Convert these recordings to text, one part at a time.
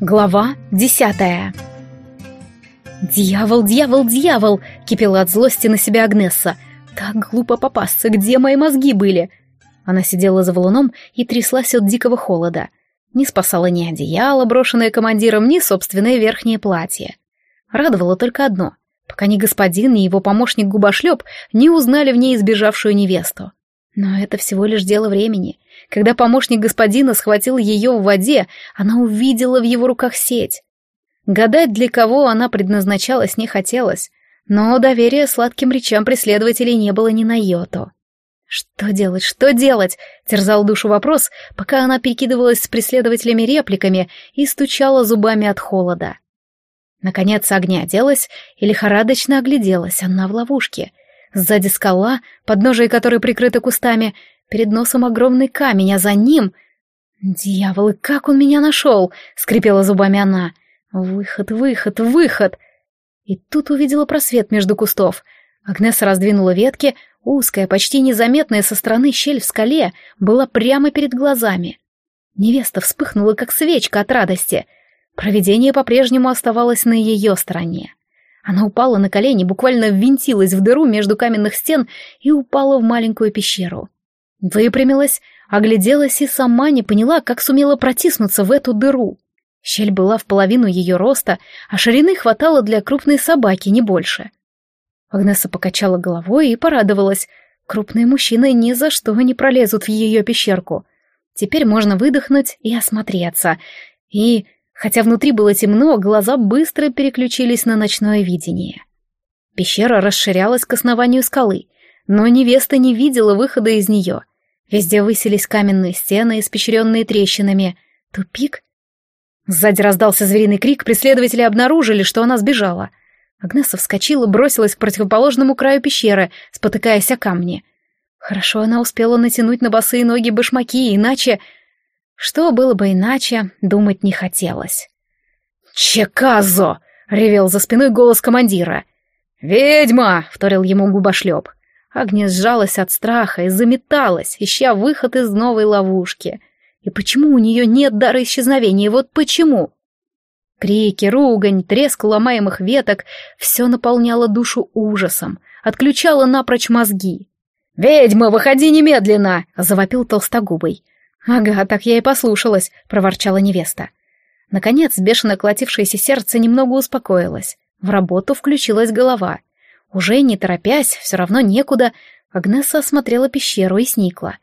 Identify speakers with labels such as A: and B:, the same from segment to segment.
A: Глава десятая «Дьявол, дьявол, дьявол!» — кипела от злости на себя Агнесса. «Так глупо попасться, где мои мозги были?» Она сидела за валуном и тряслась от дикого холода. Не спасало ни одеяло, брошенное командиром, ни собственное верхнее платье. Радовало только одно — пока ни господин, ни его помощник Губошлеп не узнали в ней избежавшую невесту. Но это всего лишь дело времени. Когда помощник господина схватил ее в воде, она увидела в его руках сеть. Гадать, для кого она предназначалась, не хотелось, но доверия сладким речам преследователей не было ни на йоту. Что делать, что делать? Терзал душу вопрос, пока она перекидывалась с преследователями репликами и стучала зубами от холода. Наконец огня оделась и лихорадочно огляделась, она в ловушке. Сзади скала, подножие которой прикрыто кустами, перед носом огромный камень, а за ним... «Дьявол, и как он меня нашел?» — скрипела зубами она. «Выход, выход, выход!» И тут увидела просвет между кустов. Агнеса раздвинула ветки, узкая, почти незаметная со стороны щель в скале была прямо перед глазами. Невеста вспыхнула, как свечка от радости. Провидение по-прежнему оставалось на ее стороне. Она упала на колени, буквально ввинтилась в дыру между каменных стен и упала в маленькую пещеру. Выпрямилась, огляделась и сама не поняла, как сумела протиснуться в эту дыру. Щель была в половину ее роста, а ширины хватало для крупной собаки, не больше. Агнеса покачала головой и порадовалась. Крупные мужчины ни за что не пролезут в ее пещерку. Теперь можно выдохнуть и осмотреться. И Хотя внутри было темно, глаза быстро переключились на ночное видение. Пещера расширялась к основанию скалы, но невеста не видела выхода из нее. Везде высились каменные стены, испещренные трещинами. Тупик? Сзади раздался звериный крик, преследователи обнаружили, что она сбежала. Агнеса вскочила, бросилась к противоположному краю пещеры, спотыкаясь о камни. Хорошо она успела натянуть на босые ноги башмаки, иначе... Что было бы иначе, думать не хотелось. «Чеказо!» — ревел за спиной голос командира. «Ведьма!» — вторил ему губошлеп. Агния сжалась от страха и заметалась, ища выход из новой ловушки. И почему у нее нет дара исчезновения? Вот почему? Крики, ругань, треск ломаемых веток — все наполняло душу ужасом, отключало напрочь мозги. «Ведьма, выходи немедленно!» — завопил толстогубый. «Ага, так я и послушалась», — проворчала невеста. Наконец, бешено колотившееся сердце немного успокоилось. В работу включилась голова. Уже не торопясь, все равно некуда, Агнеса осмотрела пещеру и сникла.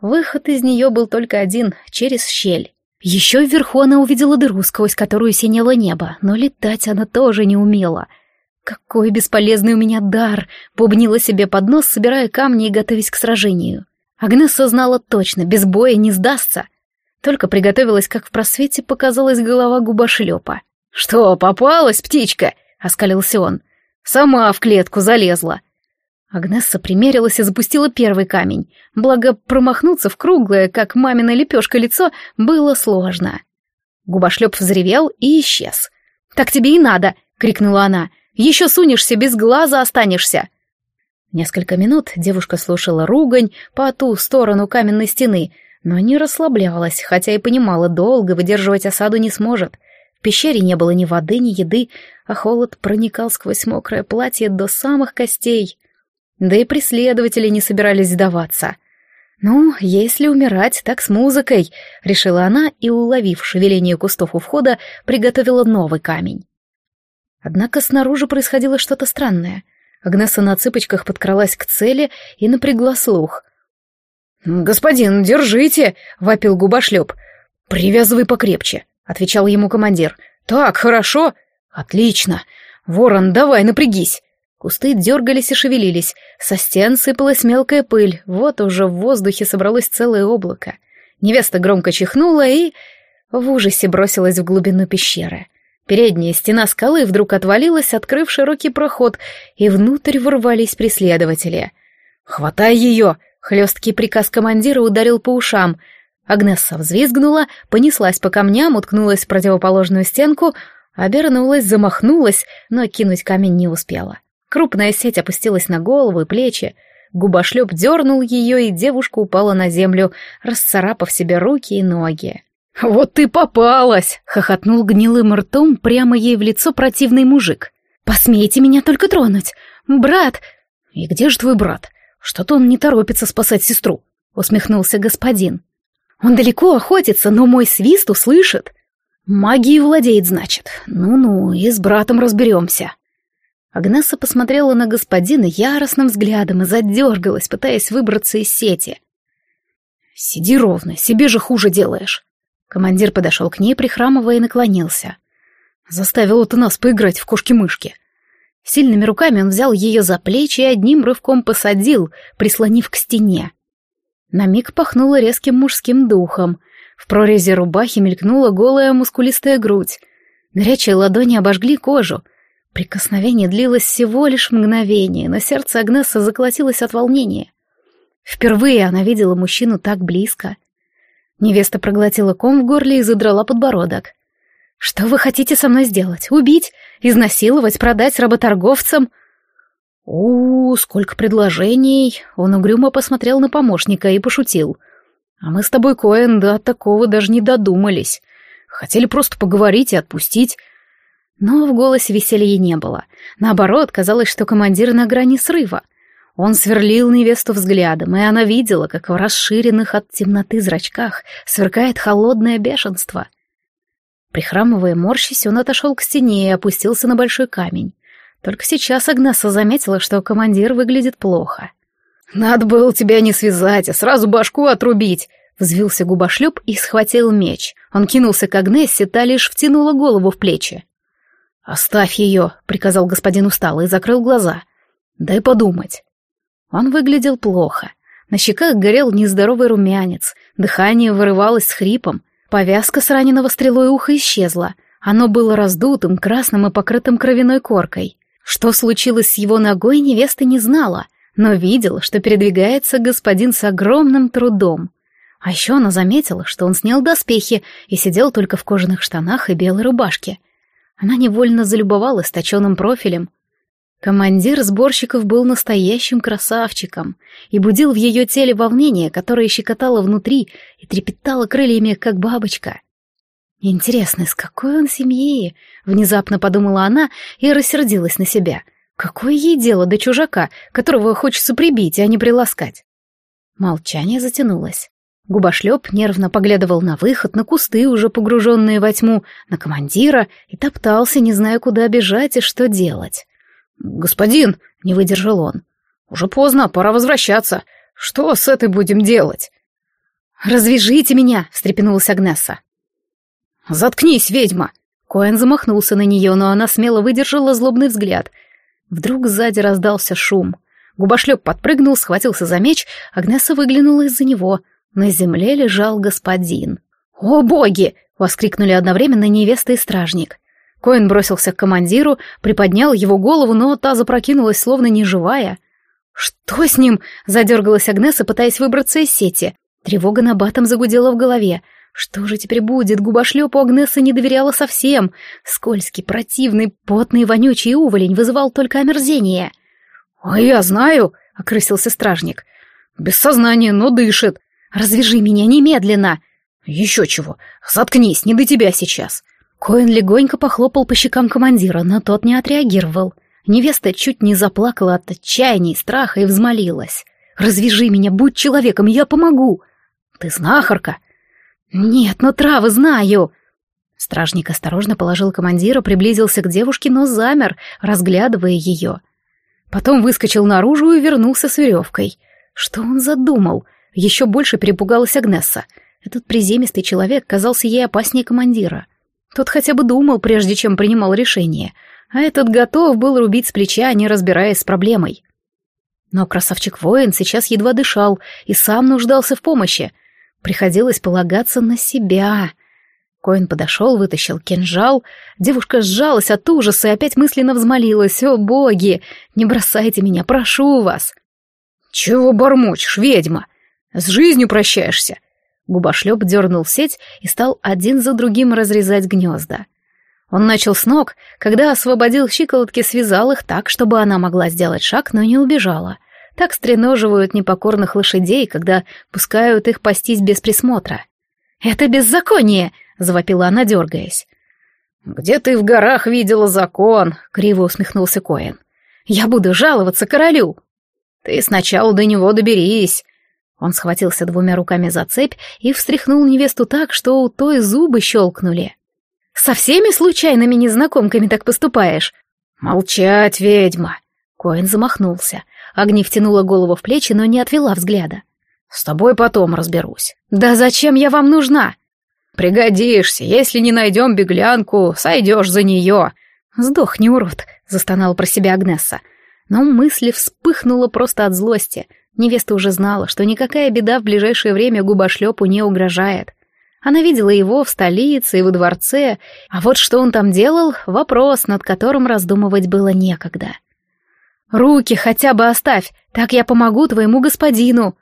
A: Выход из нее был только один, через щель. Еще вверху она увидела дыру, сквозь которую синело небо, но летать она тоже не умела. «Какой бесполезный у меня дар!» — бубнила себе под нос, собирая камни и готовясь к сражению. Агнесса знала точно, без боя не сдастся. Только приготовилась, как в просвете показалась голова губошлепа. «Что, попалась, птичка?» — оскалился он. «Сама в клетку залезла». Агнесса примерилась и запустила первый камень, благо промахнуться в круглое, как мамина лепешка лицо, было сложно. Губошлеп взревел и исчез. «Так тебе и надо!» — крикнула она. «Еще сунешься, без глаза останешься!» Несколько минут девушка слушала ругань по ту сторону каменной стены, но не расслаблялась, хотя и понимала, долго выдерживать осаду не сможет. В пещере не было ни воды, ни еды, а холод проникал сквозь мокрое платье до самых костей. Да и преследователи не собирались сдаваться. «Ну, если умирать, так с музыкой», — решила она и, уловив шевеление кустов у входа, приготовила новый камень. Однако снаружи происходило что-то странное — Агнеса на цыпочках подкралась к цели и напрягла слух. «Господин, держите!» — вопил губошлеп. «Привязывай покрепче», — отвечал ему командир. «Так, хорошо?» «Отлично! Ворон, давай, напрягись!» Кусты дергались и шевелились, со стен сыпалась мелкая пыль, вот уже в воздухе собралось целое облако. Невеста громко чихнула и в ужасе бросилась в глубину пещеры. Передняя стена скалы вдруг отвалилась, открыв широкий проход, и внутрь ворвались преследователи. «Хватай ее!» — хлесткий приказ командира ударил по ушам. Агнесса взвизгнула, понеслась по камням, уткнулась в противоположную стенку, обернулась, замахнулась, но кинуть камень не успела. Крупная сеть опустилась на голову и плечи. Губошлеп дернул ее, и девушка упала на землю, расцарапав себе руки и ноги. «Вот ты попалась!» — хохотнул гнилым ртом прямо ей в лицо противный мужик. «Посмейте меня только тронуть! Брат!» «И где же твой брат? Что-то он не торопится спасать сестру!» — усмехнулся господин. «Он далеко охотится, но мой свист услышит!» «Магией владеет, значит. Ну-ну, и с братом разберемся». Агнеса посмотрела на господина яростным взглядом и задергалась, пытаясь выбраться из сети. «Сиди ровно, себе же хуже делаешь». Командир подошел к ней, прихрамывая, и наклонился. «Заставил ты нас поиграть в кошки-мышки». Сильными руками он взял ее за плечи и одним рывком посадил, прислонив к стене. На миг пахнуло резким мужским духом. В прорезе рубахи мелькнула голая мускулистая грудь. Горячие ладони обожгли кожу. Прикосновение длилось всего лишь мгновение, но сердце Агнеса заколотилось от волнения. Впервые она видела мужчину так близко. Невеста проглотила ком в горле и задрала подбородок. «Что вы хотите со мной сделать? Убить? Изнасиловать? Продать работорговцам?» у, -у сколько предложений!» Он угрюмо посмотрел на помощника и пошутил. «А мы с тобой, Коэн, до такого даже не додумались. Хотели просто поговорить и отпустить». Но в голосе веселья не было. Наоборот, казалось, что командир на грани срыва — он сверлил невесту взглядом, и она видела, как в расширенных от темноты зрачках сверкает холодное бешенство. Прихрамывая морщись, он отошел к стене и опустился на большой камень. Только сейчас Агнеса заметила, что командир выглядит плохо. «Надо было тебя не связать, а сразу башку отрубить!» Взвился губошлеп и схватил меч. Он кинулся к Агнессе, та лишь втянула голову в плечи. «Оставь ее», — приказал господин устало и закрыл глаза. «Дай подумать». Он выглядел плохо. На щеках горел нездоровый румянец, дыхание вырывалось с хрипом, повязка с раненого стрелой уха исчезла. Оно было раздутым, красным и покрытым кровяной коркой. Что случилось с его ногой, невеста не знала, но видела, что передвигается господин с огромным трудом. А еще она заметила, что он снял доспехи и сидел только в кожаных штанах и белой рубашке. Она невольно залюбовалась точеным профилем, Командир сборщиков был настоящим красавчиком и будил в ее теле волнение, которое щекотало внутри и трепетало крыльями, как бабочка. «Интересно, из какой он семьи?» — внезапно подумала она и рассердилась на себя. «Какое ей дело до чужака, которого хочется прибить, а не приласкать?» Молчание затянулось. Губошлеп нервно поглядывал на выход, на кусты, уже погруженные во тьму, на командира, и топтался, не зная, куда бежать и что делать. «Господин!» — не выдержал он. «Уже поздно, пора возвращаться. Что с этой будем делать?» «Развяжите меня!» — встрепенулась Агнеса. «Заткнись, ведьма!» Коэн замахнулся на нее, но она смело выдержала злобный взгляд. Вдруг сзади раздался шум. Губошлеп подпрыгнул, схватился за меч, Агнеса выглянула из-за него. На земле лежал господин. «О, боги!» — воскликнули одновременно невеста и стражник. Коин бросился к командиру, приподнял его голову, но та запрокинулась, словно неживая. «Что с ним?» — задергалась Агнеса, пытаясь выбраться из сети. Тревога на батом загудела в голове. Что же теперь будет? Губошлепу Агнеса не доверяла совсем. Скользкий, противный, потный, вонючий уволень вызывал только омерзение. «А я знаю!» — окрысился стражник. «Без сознания, но дышит. Развяжи меня немедленно!» «Еще чего! Заткнись, не до тебя сейчас!» Коэн легонько похлопал по щекам командира, но тот не отреагировал. Невеста чуть не заплакала от отчаяния и страха и взмолилась. «Развяжи меня, будь человеком, я помогу!» «Ты знахарка?» «Нет, но травы знаю!» Стражник осторожно положил командира, приблизился к девушке, но замер, разглядывая ее. Потом выскочил наружу и вернулся с веревкой. Что он задумал? Еще больше перепугалась Агнесса. Этот приземистый человек казался ей опаснее командира. Тот хотя бы думал, прежде чем принимал решение, а этот готов был рубить с плеча, не разбираясь с проблемой. Но красавчик-воин сейчас едва дышал и сам нуждался в помощи. Приходилось полагаться на себя. Коин подошел, вытащил кинжал. Девушка сжалась от ужаса и опять мысленно взмолилась. «О, боги! Не бросайте меня, прошу вас!» «Чего бормочешь, ведьма? С жизнью прощаешься? Губошлеп дернул сеть и стал один за другим разрезать гнезда. Он начал с ног, когда освободил щиколотки, связал их так, чтобы она могла сделать шаг, но не убежала. Так стреноживают непокорных лошадей, когда пускают их пастись без присмотра. «Это беззаконие!» — завопила она, дергаясь.
B: «Где ты в горах видела закон?» — криво усмехнулся Коэн.
A: «Я буду жаловаться королю!»
B: «Ты сначала до него доберись!»
A: Он схватился двумя руками за цепь и встряхнул невесту так, что у той зубы щелкнули. «Со всеми случайными незнакомками так поступаешь?»
B: «Молчать, ведьма!»
A: Коэн замахнулся. Огни втянула голову в плечи, но не отвела взгляда.
B: «С тобой потом разберусь».
A: «Да зачем я вам нужна?»
B: «Пригодишься. Если не найдем беглянку, сойдешь за нее».
A: «Сдохни, урод», — застонала про себя Агнесса. Но мысль вспыхнула просто от злости. Невеста уже знала, что никакая беда в ближайшее время губошлепу не угрожает. Она видела его в столице и во дворце, а вот что он там делал — вопрос, над которым раздумывать было некогда. «Руки хотя бы оставь, так я помогу твоему господину!»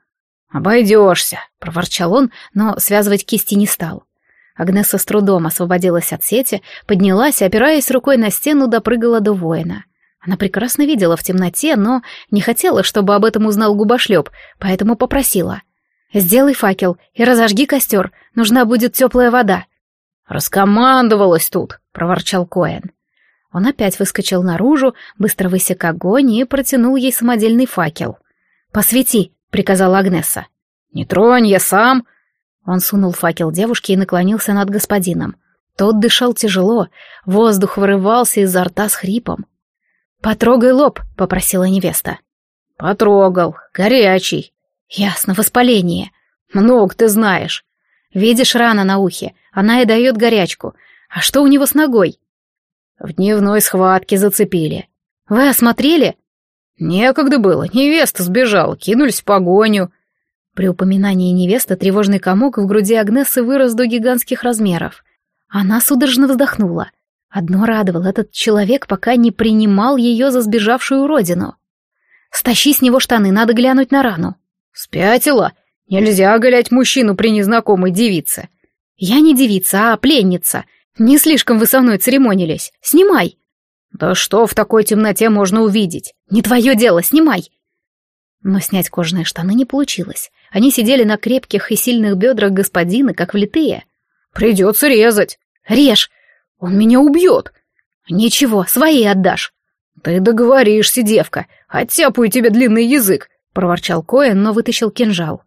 B: «Обойдешься», — проворчал он,
A: но связывать кисти не стал. Агнеса с трудом освободилась от сети, поднялась опираясь рукой на стену, допрыгала до воина. Она прекрасно видела в темноте, но не хотела, чтобы об этом узнал губошлеп, поэтому попросила. «Сделай факел и разожги костер, нужна будет теплая вода».
B: «Раскомандовалась тут», — проворчал Коэн.
A: Он опять выскочил наружу, быстро высек огонь и протянул ей самодельный факел. «Посвети», — приказала Агнеса.
B: «Не тронь, я сам»,
A: он сунул факел девушке и наклонился над господином. Тот дышал тяжело, воздух вырывался изо рта с хрипом. «Потрогай лоб», — попросила невеста.
B: «Потрогал. Горячий».
A: «Ясно, воспаление.
B: Много ты знаешь».
A: «Видишь рана на ухе, она и дает горячку. А что у него с ногой?»
B: «В дневной схватке зацепили».
A: «Вы осмотрели?»
B: «Некогда было. Невеста сбежала, кинулись в погоню».
A: При упоминании невесты тревожный комок в груди Агнессы вырос до гигантских размеров. Она судорожно вздохнула. Одно радовало, этот человек пока не принимал ее за сбежавшую родину. «Стащи с него штаны, надо глянуть на рану».
B: «Спятила? Нельзя оголять мужчину при незнакомой девице».
A: «Я не девица, а пленница. Не слишком вы со мной церемонились. Снимай».
B: «Да что в такой темноте можно увидеть?»
A: «Не твое дело, снимай». Но снять кожаные штаны не получилось. Они сидели на крепких и сильных бедрах господина, как влитые.
B: «Придется резать!»
A: «Режь! Он меня убьет!» «Ничего, свои отдашь!»
B: «Ты договоришься, девка! Оттяпаю тебе длинный язык!» — проворчал Коэн, но вытащил кинжал.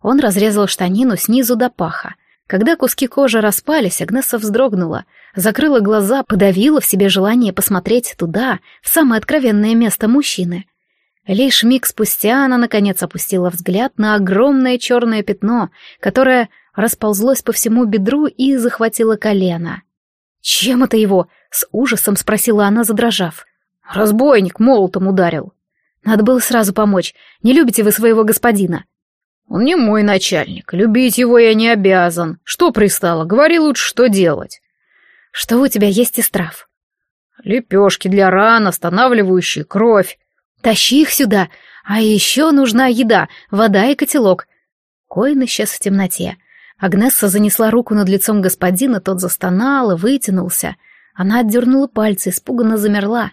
A: Он разрезал штанину снизу до паха. Когда куски кожи распались, Агнесса вздрогнула, закрыла глаза, подавила в себе желание посмотреть туда, в самое откровенное место мужчины. Лишь миг спустя она, наконец, опустила взгляд на огромное черное пятно, которое расползлось по всему бедру и захватило колено. «Чем это его?» — с ужасом спросила она, задрожав.
B: «Разбойник молотом ударил».
A: «Надо было сразу помочь. Не любите вы своего господина?»
B: «Он не мой начальник. Любить его я не обязан. Что пристало? Говори лучше, что делать».
A: «Что у тебя есть из трав?»
B: «Лепешки для ран, останавливающие кровь.
A: Тащи их сюда. А еще нужна еда, вода и котелок. Коин исчез в темноте. Агнесса занесла руку над лицом господина, тот застонал и вытянулся. Она отдернула пальцы, испуганно замерла.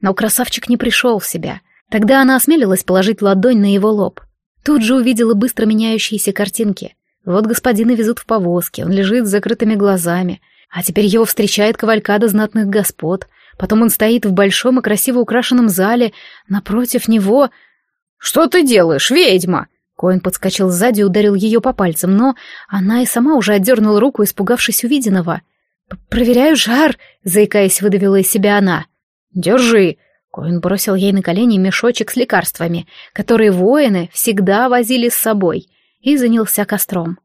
A: Но красавчик не пришел в себя. Тогда она осмелилась положить ладонь на его лоб. Тут же увидела быстро меняющиеся картинки. Вот господина везут в повозке, он лежит с закрытыми глазами. А теперь его встречает кавалькада знатных господ — Потом он стоит в большом и красиво украшенном зале. Напротив него...
B: «Что ты делаешь, ведьма?»
A: Коин подскочил сзади и ударил ее по пальцам, но она и сама уже отдернула руку, испугавшись увиденного. «Проверяю жар», — заикаясь, выдавила из себя она.
B: «Держи».
A: Коин бросил ей на колени мешочек с лекарствами, которые воины всегда возили с собой, и занялся костром.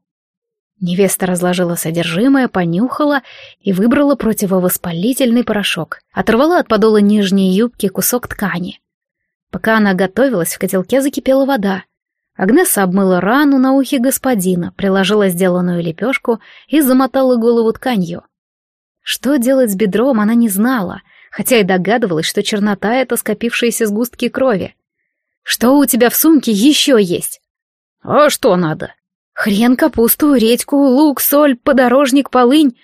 A: Невеста разложила содержимое, понюхала и выбрала противовоспалительный порошок. Оторвала от подола нижней юбки кусок ткани. Пока она готовилась, в котелке закипела вода. Агнеса обмыла рану на ухе господина, приложила сделанную лепешку и замотала голову тканью. Что делать с бедром, она не знала, хотя и догадывалась, что чернота — это скопившиеся сгустки крови. «Что у тебя в сумке еще есть?»
B: «А что надо?»
A: Хрен, капусту, редьку, лук, соль, подорожник, полынь.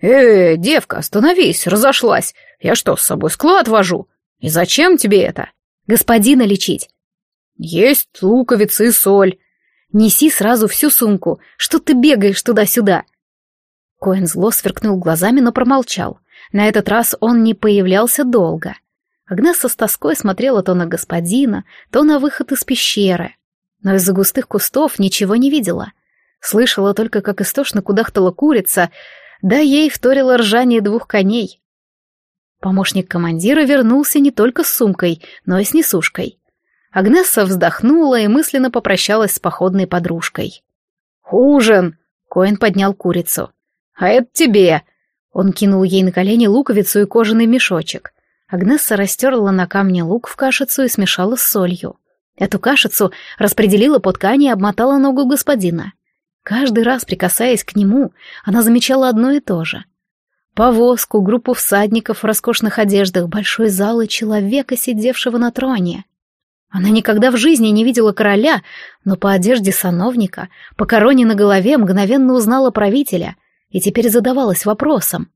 B: Э, девка, остановись, разошлась. Я что, с собой склад вожу? И зачем тебе это?
A: Господина лечить.
B: Есть луковицы и соль.
A: Неси сразу всю сумку. Что ты бегаешь туда-сюда?» Коэн зло сверкнул глазами, но промолчал. На этот раз он не появлялся долго. Агнесса с тоской смотрела то на господина, то на выход из пещеры. Но из-за густых кустов ничего не видела. Слышала только, как истошно кудахтала курица, да ей вторило ржание двух коней. Помощник командира вернулся не только с сумкой, но и с несушкой. Агнесса вздохнула и мысленно попрощалась с походной подружкой. «Ужин!» — Коэн поднял курицу. «А это тебе!» Он кинул ей на колени луковицу и кожаный мешочек. Агнесса растерла на камне лук в кашицу и смешала с солью. Эту кашицу распределила по ткани и обмотала ногу господина. Каждый раз, прикасаясь к нему, она замечала одно и то же. Повозку, группу всадников в роскошных одеждах, большой зал и человека, сидевшего на троне. Она никогда в жизни не видела короля, но по одежде сановника, по короне на голове мгновенно узнала правителя и теперь задавалась вопросом,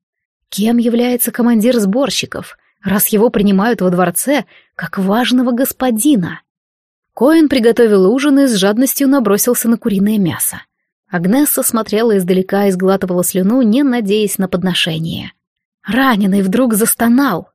A: кем является командир сборщиков, раз его принимают во дворце как важного господина. Коэн приготовил ужин и с жадностью набросился на куриное мясо. Агнесса смотрела издалека и сглатывала слюну, не надеясь на подношение. Раненый вдруг застонал.